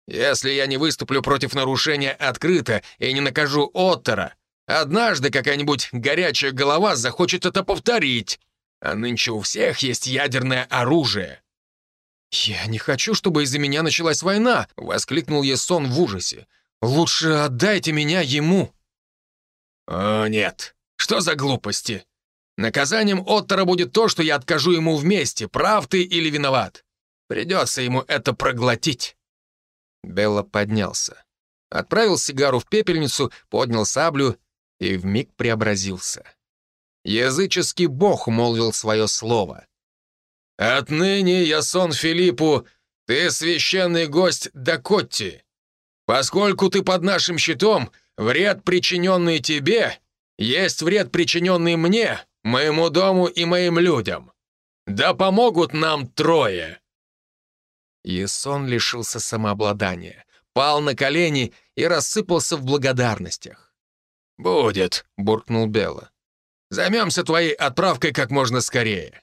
Если я не выступлю против нарушения открыто и не накажу Оттера, однажды какая-нибудь горячая голова захочет это повторить. А нынче у всех есть ядерное оружие. «Я не хочу, чтобы из-за меня началась война!» — воскликнул Есон в ужасе. «Лучше отдайте меня ему!» «О, нет. Что за глупости? Наказанием Оттера будет то, что я откажу ему вместе, прав ты или виноват. Придется ему это проглотить». Белла поднялся. Отправил сигару в пепельницу, поднял саблю и вмиг преобразился. Языческий бог молвил свое слово. «Отныне, я сон Филиппу, ты священный гость Дакотти. Поскольку ты под нашим щитом, Вред, причиненный тебе, есть вред, причиненный мне, моему дому и моим людям. Да помогут нам трое!» Есон лишился самообладания, пал на колени и рассыпался в благодарностях. «Будет», — буркнул Белла. «Займемся твоей отправкой как можно скорее.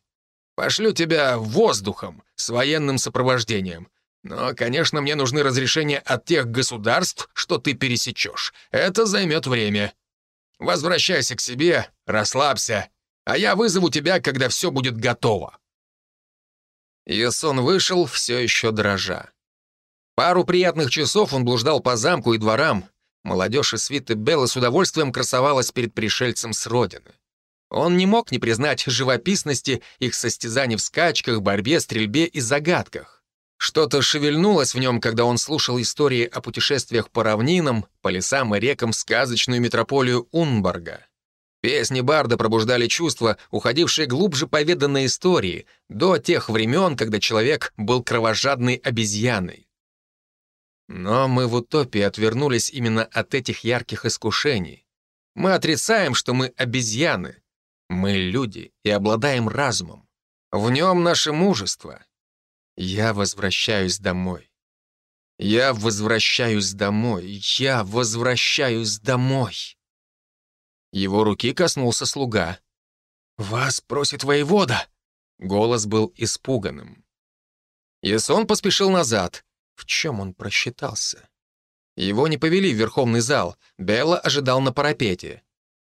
Пошлю тебя воздухом с военным сопровождением. Но, конечно, мне нужны разрешения от тех государств, что ты пересечешь. Это займет время. Возвращайся к себе, расслабься, а я вызову тебя, когда все будет готово». Ясон вышел, все еще дрожа. Пару приятных часов он блуждал по замку и дворам. Молодежь из свиты Белла с удовольствием красовалась перед пришельцем с родины. Он не мог не признать живописности их состязаний в скачках, борьбе, стрельбе и загадках. Что-то шевельнулось в нем, когда он слушал истории о путешествиях по равнинам, по лесам и рекам сказочную метрополию Унборга. Песни Барда пробуждали чувства, уходившие глубже поведанной истории, до тех времен, когда человек был кровожадной обезьяной. Но мы в утопии отвернулись именно от этих ярких искушений. Мы отрицаем, что мы обезьяны. Мы люди и обладаем разумом. В нем наше мужество. Я возвращаюсь домой. Я возвращаюсь домой. Я возвращаюсь домой. Его руки коснулся слуга. «Вас просит воевода!» Голос был испуганным. Ясон поспешил назад. В чем он просчитался? Его не повели в верховный зал. Белла ожидал на парапете.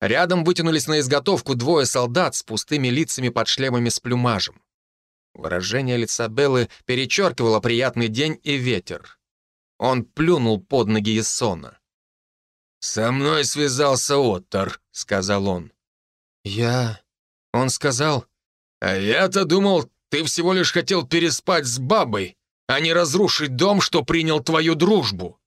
Рядом вытянулись на изготовку двое солдат с пустыми лицами под шлемами с плюмажем. Выражение лица Беллы перечеркивало приятный день и ветер. Он плюнул под ноги Ясона. «Со мной связался Оттор», — сказал он. «Я...» Он сказал... «А я-то думал, ты всего лишь хотел переспать с бабой, а не разрушить дом, что принял твою дружбу».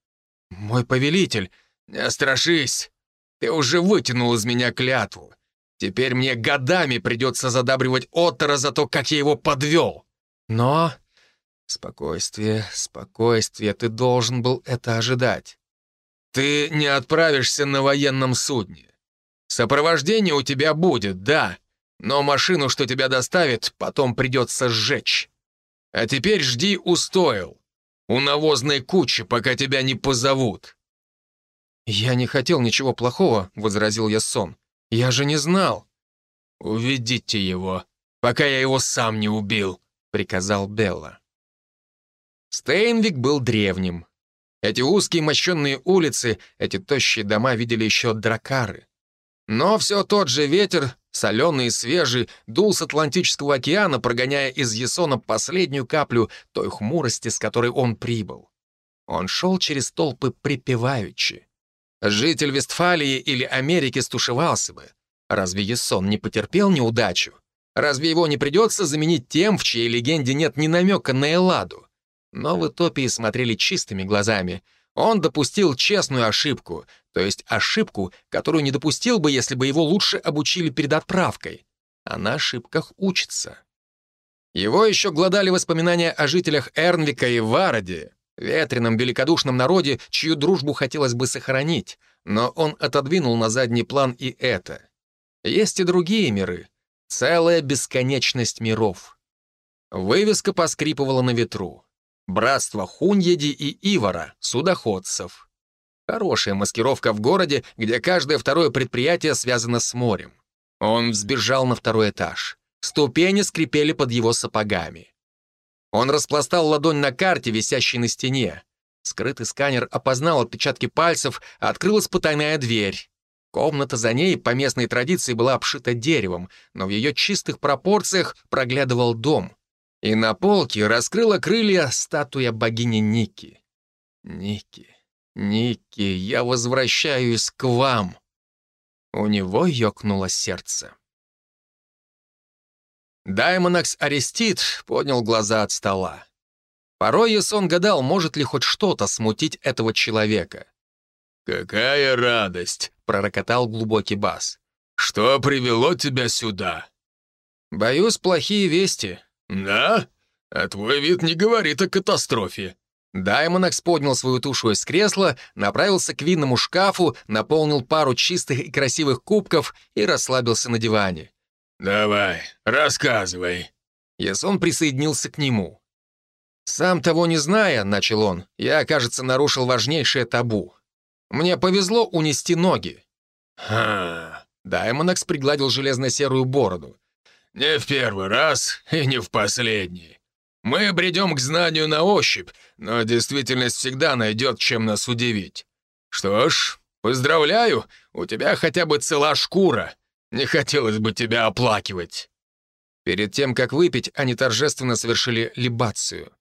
«Мой повелитель...» «Не страшись. Ты уже вытянул из меня клятву. Теперь мне годами придется задабривать Оттера за то, как я его подвел». «Но...» «Спокойствие, спокойствие, ты должен был это ожидать». «Ты не отправишься на военном судне. Сопровождение у тебя будет, да, но машину, что тебя доставит, потом придется сжечь. А теперь жди устоил. У навозной кучи, пока тебя не позовут». «Я не хотел ничего плохого», — возразил я сон. «Я же не знал». «Уведите его, пока я его сам не убил», — приказал Белла. Стейнвик был древним. Эти узкие мощенные улицы, эти тощие дома видели еще дракары. Но все тот же ветер, соленый и свежий, дул с Атлантического океана, прогоняя из Ясона последнюю каплю той хмурости, с которой он прибыл. Он шел через толпы припеваючи. Житель Вестфалии или Америки стушевался бы. Разве Ясон не потерпел неудачу? Разве его не придется заменить тем, в чьей легенде нет ни намека на Элладу? Но в Утопии смотрели чистыми глазами — он допустил честную ошибку, то есть ошибку, которую не допустил бы, если бы его лучше обучили перед отправкой. А на ошибках учится. Его еще глодали воспоминания о жителях Эрнвика и Вараде, ветреном великодушном народе, чью дружбу хотелось бы сохранить, но он отодвинул на задний план и это. Есть и другие миры. Целая бесконечность миров. Вывеска поскрипывала на ветру. Братство Хуньеди и Ивара, судоходцев. Хорошая маскировка в городе, где каждое второе предприятие связано с морем. Он взбежал на второй этаж. Ступени скрипели под его сапогами. Он распластал ладонь на карте, висящей на стене. Скрытый сканер опознал отпечатки пальцев, открылась потайная дверь. Комната за ней, по местной традиции, была обшита деревом, но в ее чистых пропорциях проглядывал дом и на полке раскрыла крылья статуя богини Ники. «Ники, Ники, я возвращаюсь к вам!» У него ёкнуло сердце. Даймонакс Арестит поднял глаза от стола. Порой Ясон гадал, может ли хоть что-то смутить этого человека. «Какая радость!» — пророкотал глубокий бас. «Что привело тебя сюда?» «Боюсь, плохие вести», «Да? А твой вид не говорит о катастрофе». Даймонакс поднял свою тушу из кресла, направился к винному шкафу, наполнил пару чистых и красивых кубков и расслабился на диване. «Давай, рассказывай». Ясон присоединился к нему. «Сам того не зная», — начал он, — «я, кажется, нарушил важнейшее табу. Мне повезло унести ноги». «Ха...» Даймонакс пригладил железно-серую бороду. «Не в первый раз и не в последний. Мы бредем к знанию на ощупь, но действительность всегда найдет, чем нас удивить. Что ж, поздравляю, у тебя хотя бы цела шкура. Не хотелось бы тебя оплакивать». Перед тем, как выпить, они торжественно совершили либацию.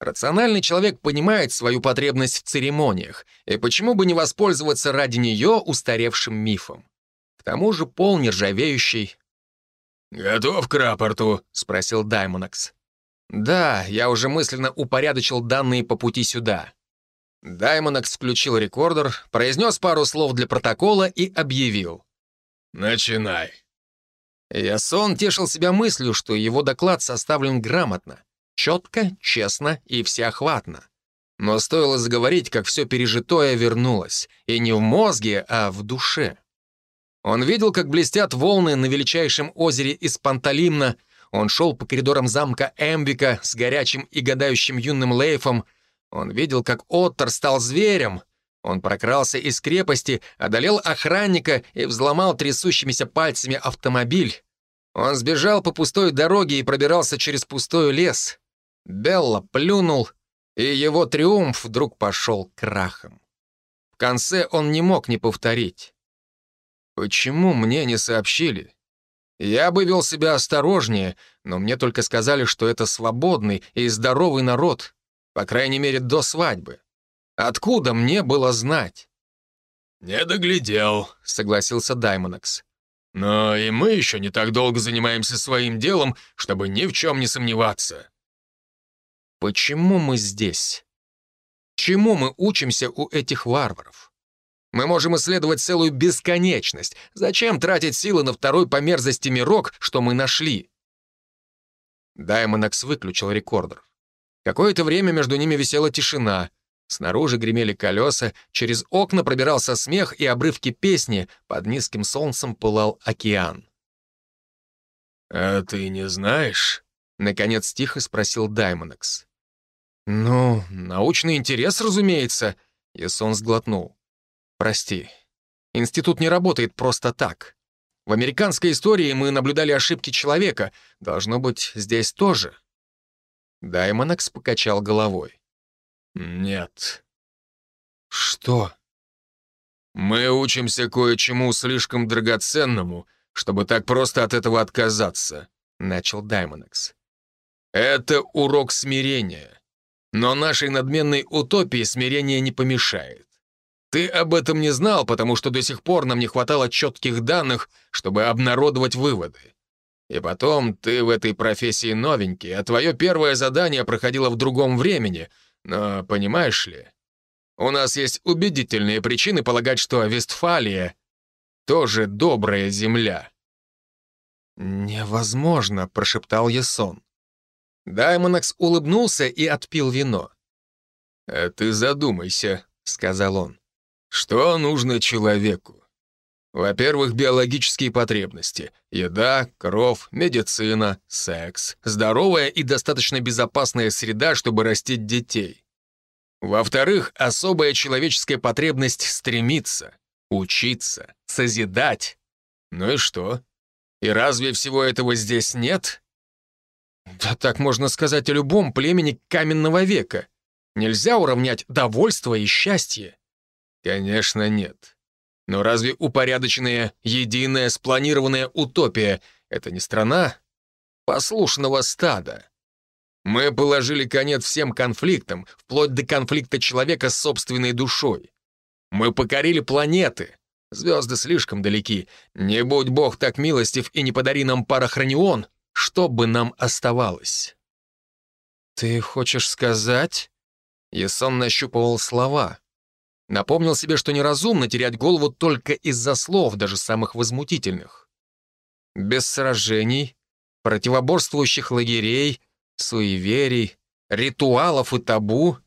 Рациональный человек понимает свою потребность в церемониях, и почему бы не воспользоваться ради нее устаревшим мифом? К тому же пол нержавеющий, «Готов к рапорту?» — спросил Даймонакс. «Да, я уже мысленно упорядочил данные по пути сюда». Даймонакс включил рекордер, произнес пару слов для протокола и объявил. «Начинай». Ясон тешил себя мыслью, что его доклад составлен грамотно, четко, честно и всеохватно. Но стоило заговорить, как все пережитое вернулось, и не в мозге, а в душе. Он видел, как блестят волны на величайшем озере из Панталимна. Он шел по коридорам замка Эмвика с горячим и гадающим юным Лейфом. Он видел, как Оттер стал зверем. Он прокрался из крепости, одолел охранника и взломал трясущимися пальцами автомобиль. Он сбежал по пустой дороге и пробирался через пустой лес. Белла плюнул, и его триумф вдруг пошел крахом. В конце он не мог не повторить. Почему мне не сообщили? Я бы вел себя осторожнее, но мне только сказали, что это свободный и здоровый народ, по крайней мере, до свадьбы. Откуда мне было знать? «Не доглядел», — согласился Даймонокс. «Но и мы еще не так долго занимаемся своим делом, чтобы ни в чем не сомневаться». «Почему мы здесь? Чему мы учимся у этих варваров?» Мы можем исследовать целую бесконечность. Зачем тратить силы на второй по мерзости мирок, что мы нашли?» Даймонакс выключил рекордер. Какое-то время между ними висела тишина. Снаружи гремели колеса, через окна пробирался смех и обрывки песни, под низким солнцем пылал океан. «А ты не знаешь?» — наконец тихо спросил Даймонакс. «Ну, научный интерес, разумеется», — Ясон сглотнул. Прости. Институт не работает просто так. В американской истории мы наблюдали ошибки человека. Должно быть, здесь тоже. Даймонакс покачал головой. Нет. Что? Мы учимся кое-чему слишком драгоценному, чтобы так просто от этого отказаться, начал Даймонакс. Это урок смирения. Но нашей надменной утопии смирение не помешает. Ты об этом не знал, потому что до сих пор нам не хватало четких данных, чтобы обнародовать выводы. И потом, ты в этой профессии новенький, а твое первое задание проходило в другом времени. Но, понимаешь ли, у нас есть убедительные причины полагать, что Вестфалия тоже добрая земля». «Невозможно», — прошептал Ясон. Даймонакс улыбнулся и отпил вино. «А ты задумайся», — сказал он. Что нужно человеку? Во-первых, биологические потребности. Еда, кровь, медицина, секс. Здоровая и достаточно безопасная среда, чтобы растить детей. Во-вторых, особая человеческая потребность стремиться, учиться, созидать. Ну и что? И разве всего этого здесь нет? Да так можно сказать о любом племени каменного века. Нельзя уравнять довольство и счастье. Конечно, нет. Но разве упорядоченная, единая, спланированная утопия — это не страна послушного стада? Мы положили конец всем конфликтам, вплоть до конфликта человека с собственной душой. Мы покорили планеты. Звезды слишком далеки. Не будь Бог так милостив и не подари нам парахронион, что бы нам оставалось? «Ты хочешь сказать?» Ясон нащупывал слова. Напомнил себе, что неразумно терять голову только из-за слов, даже самых возмутительных. Без сражений, противоборствующих лагерей, суеверий, ритуалов и табу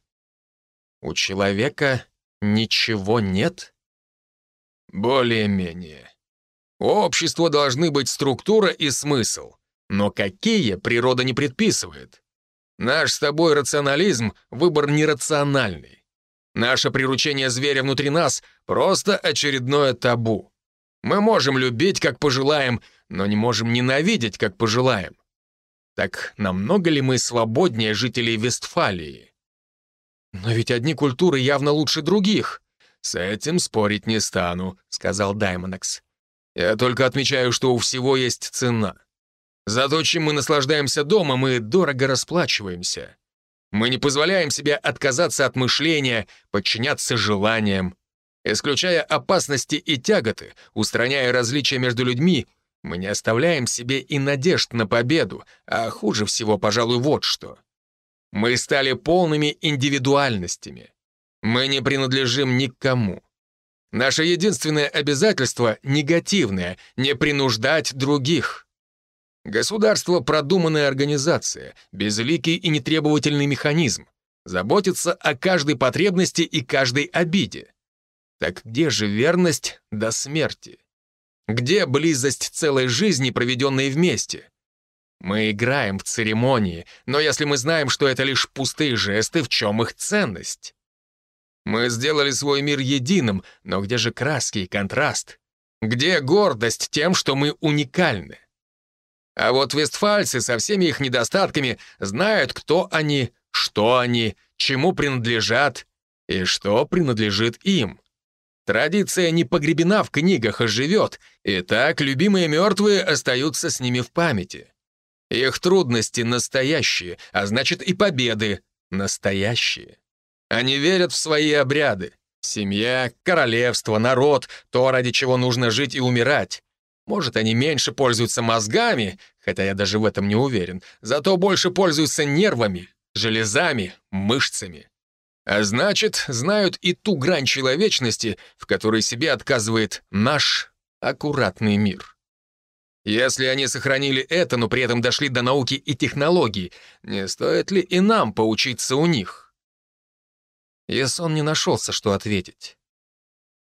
у человека ничего нет? Более-менее. У общества должны быть структура и смысл. Но какие природа не предписывает? Наш с тобой рационализм — выбор нерациональный. Наше приручение зверя внутри нас — просто очередное табу. Мы можем любить, как пожелаем, но не можем ненавидеть, как пожелаем. Так намного ли мы свободнее жителей Вестфалии? Но ведь одни культуры явно лучше других. С этим спорить не стану, сказал Даймонекс. Я только отмечаю, что у всего есть цена. За то, чем мы наслаждаемся дома, мы дорого расплачиваемся. Мы не позволяем себе отказаться от мышления, подчиняться желаниям. Исключая опасности и тяготы, устраняя различия между людьми, мы не оставляем себе и надежд на победу, а хуже всего, пожалуй, вот что. Мы стали полными индивидуальностями. Мы не принадлежим никому. Наше единственное обязательство — негативное — не принуждать других. Государство — продуманная организация, безликий и нетребовательный механизм, заботится о каждой потребности и каждой обиде. Так где же верность до смерти? Где близость целой жизни, проведенной вместе? Мы играем в церемонии, но если мы знаем, что это лишь пустые жесты, в чем их ценность? Мы сделали свой мир единым, но где же краски и контраст? Где гордость тем, что мы уникальны? А вот вестфальцы со всеми их недостатками знают, кто они, что они, чему принадлежат и что принадлежит им. Традиция не погребена в книгах, а живет, и так любимые мертвые остаются с ними в памяти. Их трудности настоящие, а значит и победы настоящие. Они верят в свои обряды. Семья, королевство, народ, то, ради чего нужно жить и умирать. Может, они меньше пользуются мозгами, хотя я даже в этом не уверен, зато больше пользуются нервами, железами, мышцами. А значит, знают и ту грань человечности, в которой себе отказывает наш аккуратный мир. Если они сохранили это, но при этом дошли до науки и технологий, не стоит ли и нам поучиться у них? Ясон не нашелся, что ответить.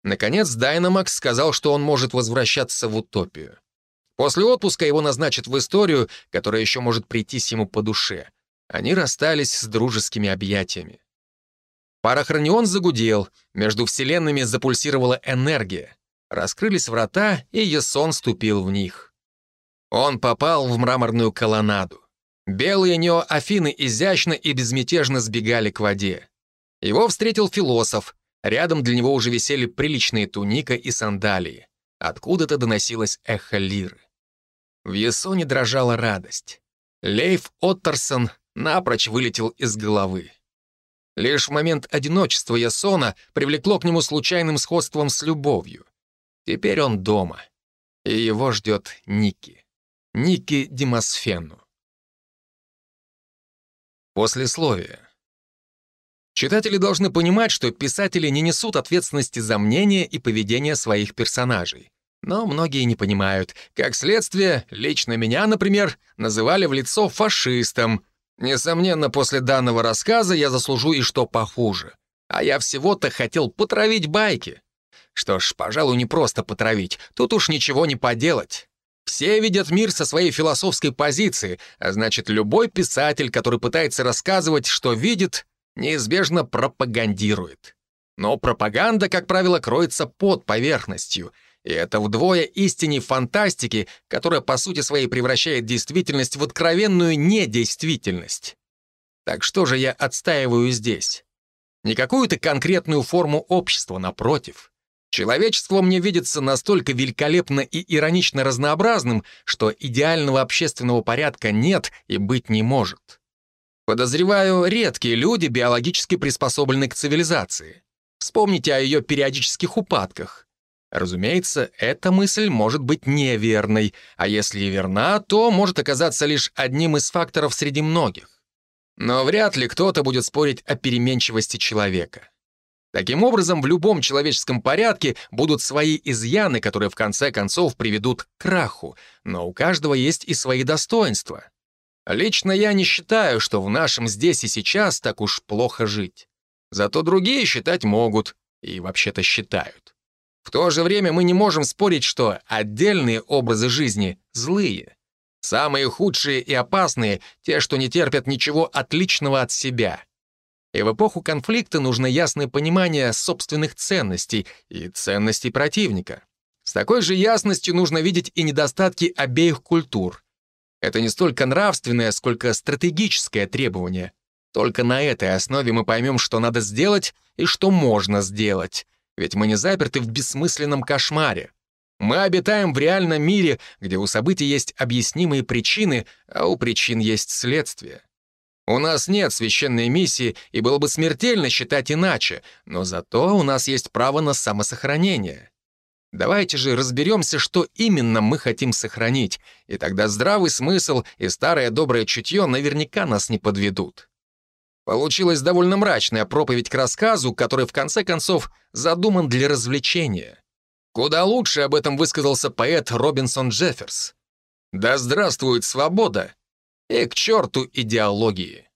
Наконец, Дайнамакс сказал, что он может возвращаться в утопию. После отпуска его назначат в историю, которая еще может прийтись ему по душе. Они расстались с дружескими объятиями. Парахронион загудел, между вселенными запульсировала энергия. Раскрылись врата, и Ясон ступил в них. Он попал в мраморную колоннаду. Белые неоафины изящно и безмятежно сбегали к воде. Его встретил философ. Рядом для него уже висели приличные туника и сандалии. Откуда-то доносилось эхо лиры. В Ясоне дрожала радость. Лейф Оттерсон напрочь вылетел из головы. Лишь в момент одиночества Ясона привлекло к нему случайным сходством с любовью. Теперь он дома, и его ждет Ники. Ники Демосфену. Послесловие. Читатели должны понимать, что писатели не несут ответственности за мнение и поведение своих персонажей. Но многие не понимают. Как следствие, лично меня, например, называли в лицо фашистом, Несомненно, после данного рассказа я заслужу и что похуже. А я всего-то хотел потравить байки. Что ж, пожалуй, не просто потравить, тут уж ничего не поделать. Все видят мир со своей философской позиции, а значит, любой писатель, который пытается рассказывать, что видит, неизбежно пропагандирует. Но пропаганда, как правило, кроется под поверхностью — и это вдвое истине фантастики, которая по сути своей превращает действительность в откровенную недействительность. Так что же я отстаиваю здесь? Не какую-то конкретную форму общества, напротив. Человечество мне видится настолько великолепно и иронично разнообразным, что идеального общественного порядка нет и быть не может. Подозреваю, редкие люди биологически приспособлены к цивилизации. Вспомните о ее периодических упадках. Разумеется, эта мысль может быть неверной, а если и верна, то может оказаться лишь одним из факторов среди многих. Но вряд ли кто-то будет спорить о переменчивости человека. Таким образом, в любом человеческом порядке будут свои изъяны, которые в конце концов приведут к краху, но у каждого есть и свои достоинства. Лично я не считаю, что в нашем здесь и сейчас так уж плохо жить. Зато другие считать могут, и вообще-то считают. В то же время мы не можем спорить, что отдельные образы жизни злые. Самые худшие и опасные — те, что не терпят ничего отличного от себя. И в эпоху конфликта нужно ясное понимание собственных ценностей и ценностей противника. С такой же ясностью нужно видеть и недостатки обеих культур. Это не столько нравственное, сколько стратегическое требование. Только на этой основе мы поймем, что надо сделать и что можно сделать. Ведь мы не заперты в бессмысленном кошмаре. Мы обитаем в реальном мире, где у событий есть объяснимые причины, а у причин есть следствие. У нас нет священной миссии, и было бы смертельно считать иначе, но зато у нас есть право на самосохранение. Давайте же разберемся, что именно мы хотим сохранить, и тогда здравый смысл и старое доброе чутье наверняка нас не подведут. Получилась довольно мрачная проповедь к рассказу, который в конце концов задуман для развлечения. Куда лучше об этом высказался поэт Робинсон Джефферс. «Да здравствует свобода!» И к черту идеологии!